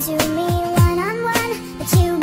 To me one on one, but you